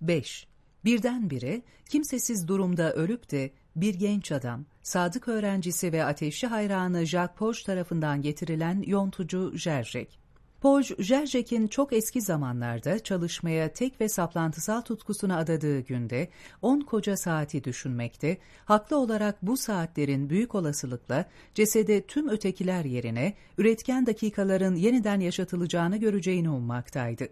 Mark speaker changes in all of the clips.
Speaker 1: 5. Birdenbire kimsesiz durumda ölüp de bir genç adam, sadık öğrencisi ve ateşli hayranı Jacques Poge tarafından getirilen yontucu Jerzek. Poge, Jerzek'in çok eski zamanlarda çalışmaya tek ve saplantısal tutkusuna adadığı günde on koca saati düşünmekte, haklı olarak bu saatlerin büyük olasılıkla cesede tüm ötekiler yerine üretken dakikaların yeniden yaşatılacağını göreceğini ummaktaydı.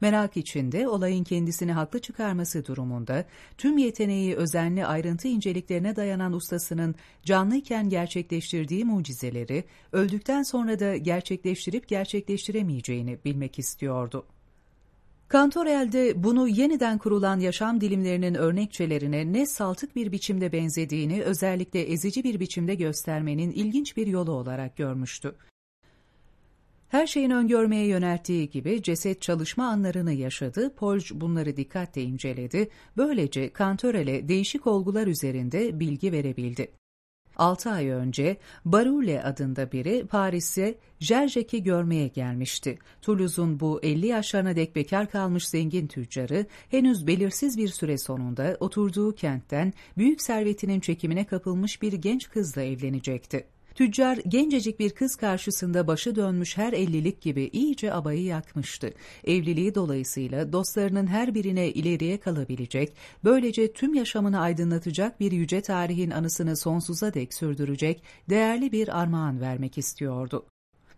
Speaker 1: Merak içinde olayın kendisini haklı çıkarması durumunda tüm yeteneği özenli ayrıntı inceliklerine dayanan ustasının canlıyken gerçekleştirdiği mucizeleri öldükten sonra da gerçekleştirip gerçekleştiremeyeceğini bilmek istiyordu. Kantorel'de bunu yeniden kurulan yaşam dilimlerinin örnekçelerine ne saltık bir biçimde benzediğini özellikle ezici bir biçimde göstermenin ilginç bir yolu olarak görmüştü. Her şeyin öngörmeye yönelttiği gibi ceset çalışma anlarını yaşadı, Polj bunları dikkatle inceledi, böylece Kantörel'e değişik olgular üzerinde bilgi verebildi. Altı ay önce Barule adında biri Paris'e Jerzek'i görmeye gelmişti. Toulouse'un bu 50 yaşlarına dek bekar kalmış zengin tüccarı henüz belirsiz bir süre sonunda oturduğu kentten büyük servetinin çekimine kapılmış bir genç kızla evlenecekti. Tüccar gencecik bir kız karşısında başı dönmüş her ellilik gibi iyice abayı yakmıştı. Evliliği dolayısıyla dostlarının her birine ileriye kalabilecek, böylece tüm yaşamını aydınlatacak bir yüce tarihin anısını sonsuza dek sürdürecek değerli bir armağan vermek istiyordu.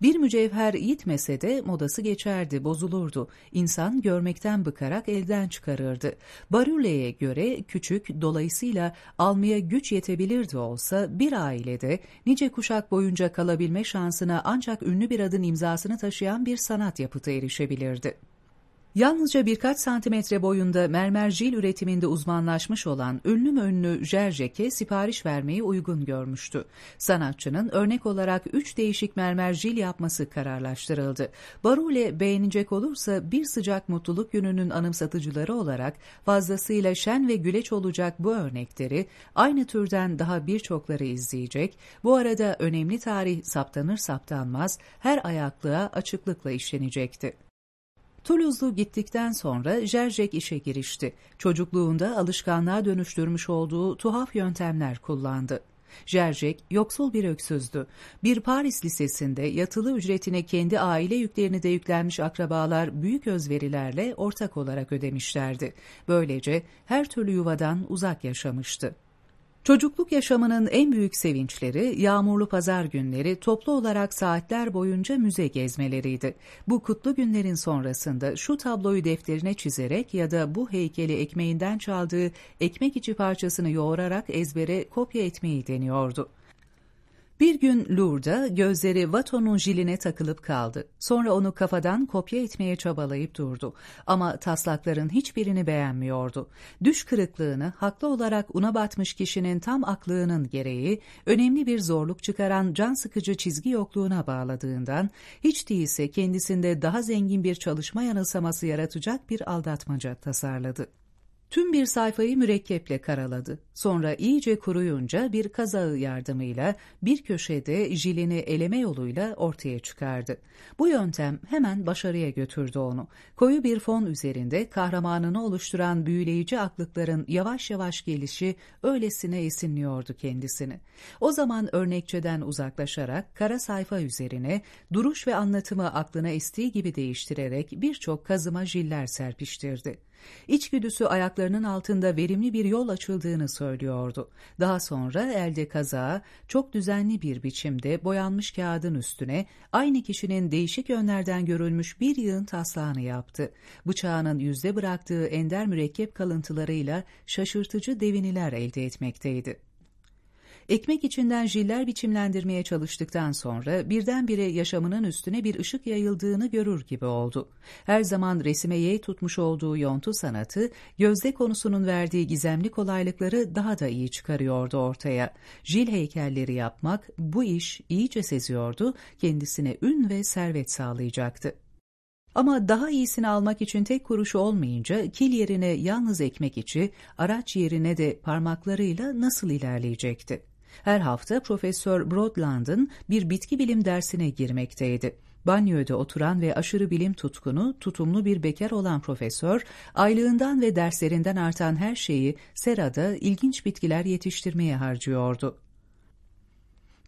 Speaker 1: Bir mücevher yitmese de modası geçerdi, bozulurdu. İnsan görmekten bıkarak elden çıkarırdı. Barulle'ye göre küçük, dolayısıyla almaya güç yetebilirdi olsa bir ailede nice kuşak boyunca kalabilme şansına ancak ünlü bir adın imzasını taşıyan bir sanat yapıtı erişebilirdi. Yalnızca birkaç santimetre boyunda mermer jil üretiminde uzmanlaşmış olan ünlü mü ünlü Jerzek'e sipariş vermeyi uygun görmüştü. Sanatçının örnek olarak üç değişik mermer jil yapması kararlaştırıldı. Barule beğenecek olursa bir sıcak mutluluk gününün anımsatıcıları olarak fazlasıyla şen ve güleç olacak bu örnekleri aynı türden daha birçokları izleyecek, bu arada önemli tarih saptanır saptanmaz her ayaklığa açıklıkla işlenecekti. Toulouse'lu gittikten sonra Jerzek işe girişti. Çocukluğunda alışkanlığa dönüştürmüş olduğu tuhaf yöntemler kullandı. Jerzek yoksul bir öksüzdü. Bir Paris lisesinde yatılı ücretine kendi aile yüklerini de yüklenmiş akrabalar büyük özverilerle ortak olarak ödemişlerdi. Böylece her türlü yuvadan uzak yaşamıştı. Çocukluk yaşamının en büyük sevinçleri yağmurlu pazar günleri toplu olarak saatler boyunca müze gezmeleriydi. Bu kutlu günlerin sonrasında şu tabloyu defterine çizerek ya da bu heykeli ekmeğinden çaldığı ekmek içi parçasını yoğurarak ezbere kopya etmeyi deniyordu. Bir gün Lourdes'da gözleri Watteau'nun jiline takılıp kaldı. Sonra onu kafadan kopya etmeye çabalayıp durdu. Ama taslakların hiçbirini beğenmiyordu. Düş kırıklığını haklı olarak una batmış kişinin tam aklığının gereği önemli bir zorluk çıkaran can sıkıcı çizgi yokluğuna bağladığından hiç değilse kendisinde daha zengin bir çalışma yanılsaması yaratacak bir aldatmaca tasarladı. Tüm bir sayfayı mürekkeple karaladı. Sonra iyice kuruyunca bir kazağı yardımıyla bir köşede jilini eleme yoluyla ortaya çıkardı. Bu yöntem hemen başarıya götürdü onu. Koyu bir fon üzerinde kahramanını oluşturan büyüleyici aklıkların yavaş yavaş gelişi öylesine esinliyordu kendisini. O zaman örnekçeden uzaklaşarak kara sayfa üzerine duruş ve anlatımı aklına estiği gibi değiştirerek birçok kazıma jiller serpiştirdi. İçgüdüsü ayaklarının altında verimli bir yol açıldığını söylüyordu. Daha sonra elde kazağı çok düzenli bir biçimde boyanmış kağıdın üstüne aynı kişinin değişik yönlerden görülmüş bir yığın taslağını yaptı. Bıçağının yüzde bıraktığı ender mürekkep kalıntılarıyla şaşırtıcı deviniler elde etmekteydi. Ekmek içinden jiller biçimlendirmeye çalıştıktan sonra birdenbire yaşamının üstüne bir ışık yayıldığını görür gibi oldu. Her zaman resime yey tutmuş olduğu yontu sanatı, gözde konusunun verdiği gizemli kolaylıkları daha da iyi çıkarıyordu ortaya. Jil heykelleri yapmak, bu iş iyice seziyordu, kendisine ün ve servet sağlayacaktı. Ama daha iyisini almak için tek kuruşu olmayınca kil yerine yalnız ekmek içi, araç yerine de parmaklarıyla nasıl ilerleyecekti? Her hafta Profesör Broadland'ın bir bitki bilim dersine girmekteydi. Banyoda oturan ve aşırı bilim tutkunu, tutumlu bir bekar olan profesör, aylığından ve derslerinden artan her şeyi serada ilginç bitkiler yetiştirmeye harcıyordu.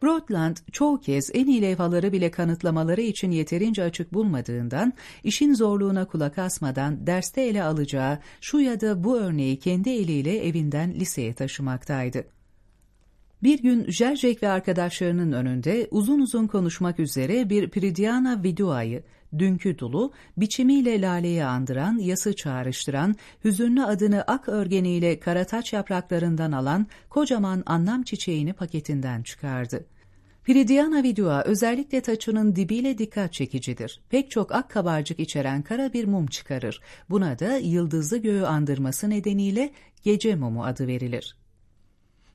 Speaker 1: Broadland çoğu kez en iyi levhaları bile kanıtlamaları için yeterince açık bulmadığından, işin zorluğuna kulak asmadan derste ele alacağı şu ya da bu örneği kendi eliyle evinden liseye taşımaktaydı. Bir gün Jerjek ve arkadaşlarının önünde uzun uzun konuşmak üzere bir Pridiana Vidua'yı, dünkü dulu, biçimiyle laleyi andıran, yası çağrıştıran, hüzünlü adını ak örgeniyle karataç yapraklarından alan kocaman anlam çiçeğini paketinden çıkardı. Pridiana vidua özellikle taçının dibiyle dikkat çekicidir. Pek çok ak kabarcık içeren kara bir mum çıkarır. Buna da yıldızlı göğü andırması nedeniyle gece mumu adı verilir.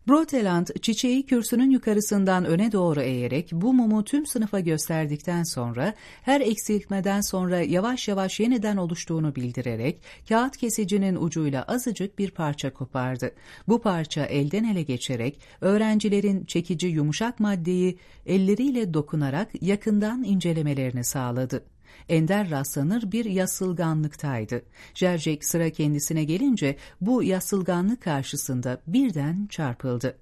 Speaker 1: Broteland çiçeği kürsünün yukarısından öne doğru eğerek bu mumu tüm sınıfa gösterdikten sonra her eksiltmeden sonra yavaş yavaş yeniden oluştuğunu bildirerek kağıt kesicinin ucuyla azıcık bir parça kopardı. Bu parça elden ele geçerek öğrencilerin çekici yumuşak maddeyi elleriyle dokunarak yakından incelemelerini sağladı ender rastlanır bir yasılganlıktaydı. Jercek sıra kendisine gelince bu yasılganlık karşısında birden çarpıldı.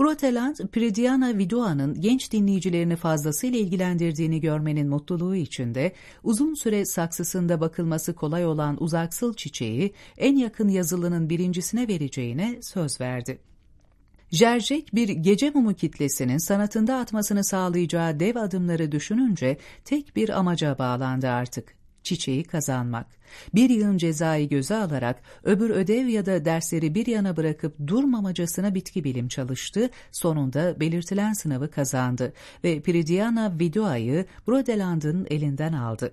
Speaker 1: Roteland, Pridiana Vidua'nın genç dinleyicilerini fazlasıyla ilgilendirdiğini görmenin mutluluğu içinde uzun süre saksısında bakılması kolay olan uzaksıl çiçeği en yakın yazılının birincisine vereceğine söz verdi. Jerjek bir gece mumu kitlesinin sanatında atmasını sağlayacağı dev adımları düşününce tek bir amaca bağlandı artık. Çiçeği kazanmak. Bir yığın cezayı göze alarak öbür ödev ya da dersleri bir yana bırakıp durmamacasına bitki bilim çalıştı, sonunda belirtilen sınavı kazandı ve Pridiana Vidua'yı Brodeland'ın elinden aldı.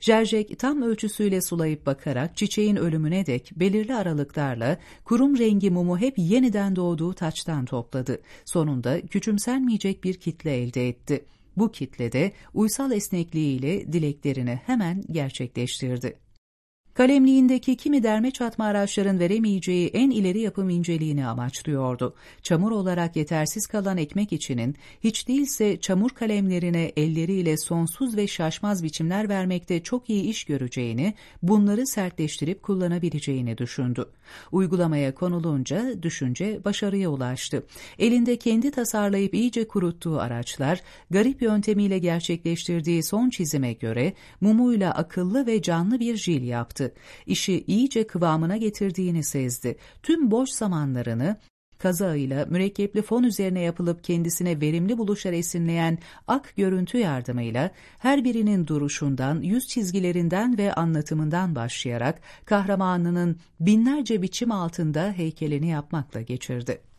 Speaker 1: Jerjek tam ölçüsüyle sulayıp bakarak çiçeğin ölümüne dek belirli aralıklarla kurum rengi mumu hep yeniden doğduğu taçtan topladı. Sonunda küçümsenmeyecek bir kitle elde etti. Bu kitlede uysal esnekliğiyle dileklerini hemen gerçekleştirdi. Kalemliğindeki kimi derme çatma araçların veremeyeceği en ileri yapım inceliğini amaçlıyordu. Çamur olarak yetersiz kalan ekmek içinin hiç değilse çamur kalemlerine elleriyle sonsuz ve şaşmaz biçimler vermekte çok iyi iş göreceğini, bunları sertleştirip kullanabileceğini düşündü. Uygulamaya konulunca düşünce başarıya ulaştı. Elinde kendi tasarlayıp iyice kuruttuğu araçlar, garip yöntemiyle gerçekleştirdiği son çizime göre mumuyla akıllı ve canlı bir jil yaptı İşi iyice kıvamına getirdiğini sezdi. Tüm boş zamanlarını kazağıyla mürekkepli fon üzerine yapılıp kendisine verimli buluşlar esinleyen ak görüntü yardımıyla her birinin duruşundan, yüz çizgilerinden ve anlatımından başlayarak kahramanının binlerce biçim altında heykelini yapmakla geçirdi.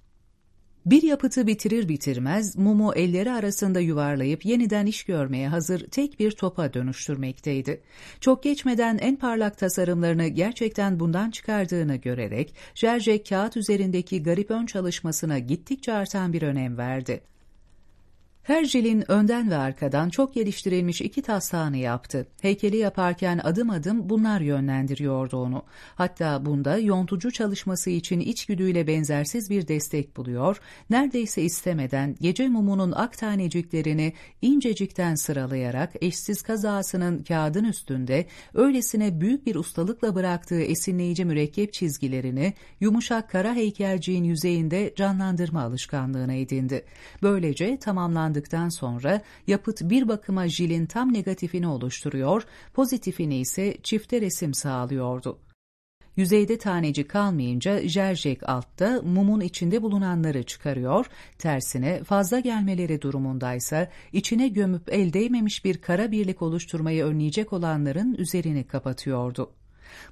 Speaker 1: Bir yapıtı bitirir bitirmez mumu elleri arasında yuvarlayıp yeniden iş görmeye hazır tek bir topa dönüştürmekteydi. Çok geçmeden en parlak tasarımlarını gerçekten bundan çıkardığını görerek Jerjek kağıt üzerindeki garip ön çalışmasına gittikçe artan bir önem verdi. Herjil'in önden ve arkadan çok geliştirilmiş iki taslağını yaptı. Heykeli yaparken adım adım bunlar yönlendiriyordu onu. Hatta bunda yontucu çalışması için içgüdüyle benzersiz bir destek buluyor, neredeyse istemeden gece mumunun ak taneciklerini incecikten sıralayarak eşsiz kazasının kağıdın üstünde öylesine büyük bir ustalıkla bıraktığı esinleyici mürekkep çizgilerini yumuşak kara heykelciğin yüzeyinde canlandırma alışkanlığına edindi. Böylece tamamlandı tamamlandıktan sonra yapıt bir bakıma jilin tam negatifini oluşturuyor, pozitifini ise çifte resim sağlıyordu. Yüzeyde taneci kalmayınca jerjek altta mumun içinde bulunanları çıkarıyor, tersine fazla gelmeleri durumundaysa içine gömüp el değmemiş bir kara birlik oluşturmayı önleyecek olanların üzerini kapatıyordu.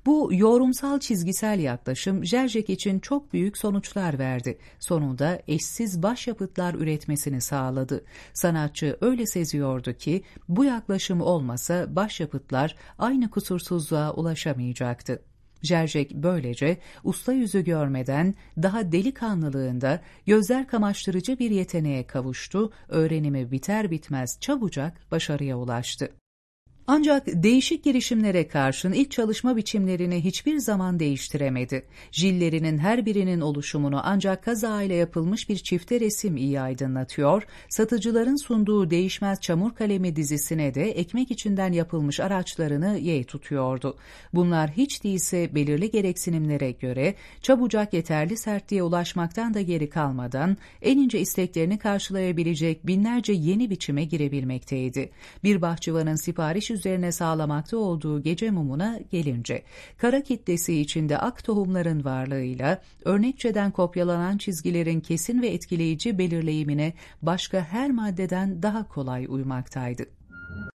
Speaker 1: Bu yorumsal çizgisel yaklaşım Jerjek için çok büyük sonuçlar verdi. Sonunda eşsiz başyapıtlar üretmesini sağladı. Sanatçı öyle seziyordu ki bu yaklaşım olmasa başyapıtlar aynı kusursuzluğa ulaşamayacaktı. Jerjek böylece usta yüzü görmeden daha delikanlılığında gözler kamaştırıcı bir yeteneğe kavuştu, öğrenimi biter bitmez çabucak başarıya ulaştı. Ancak değişik girişimlere karşın ilk çalışma biçimlerini hiçbir zaman değiştiremedi. Jillerinin her birinin oluşumunu ancak kaza ile yapılmış bir çifte resim iyi aydınlatıyor, satıcıların sunduğu değişmez çamur kalemi dizisine de ekmek içinden yapılmış araçlarını ye tutuyordu. Bunlar hiç değilse belirli gereksinimlere göre çabucak yeterli sertliğe ulaşmaktan da geri kalmadan en ince isteklerini karşılayabilecek binlerce yeni biçime girebilmekteydi. Bir bahçıvanın sipariş üzerine sağlamakta olduğu gece mumuna gelince, kara kitlesi içinde ak tohumların varlığıyla örnekçeden kopyalanan çizgilerin kesin ve etkileyici belirleyimine başka her maddeden daha kolay uymaktaydı.